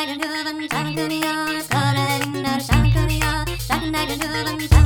I'm heaven, shall come here, star and night and heaven, shall come here, night and heaven, shall come here.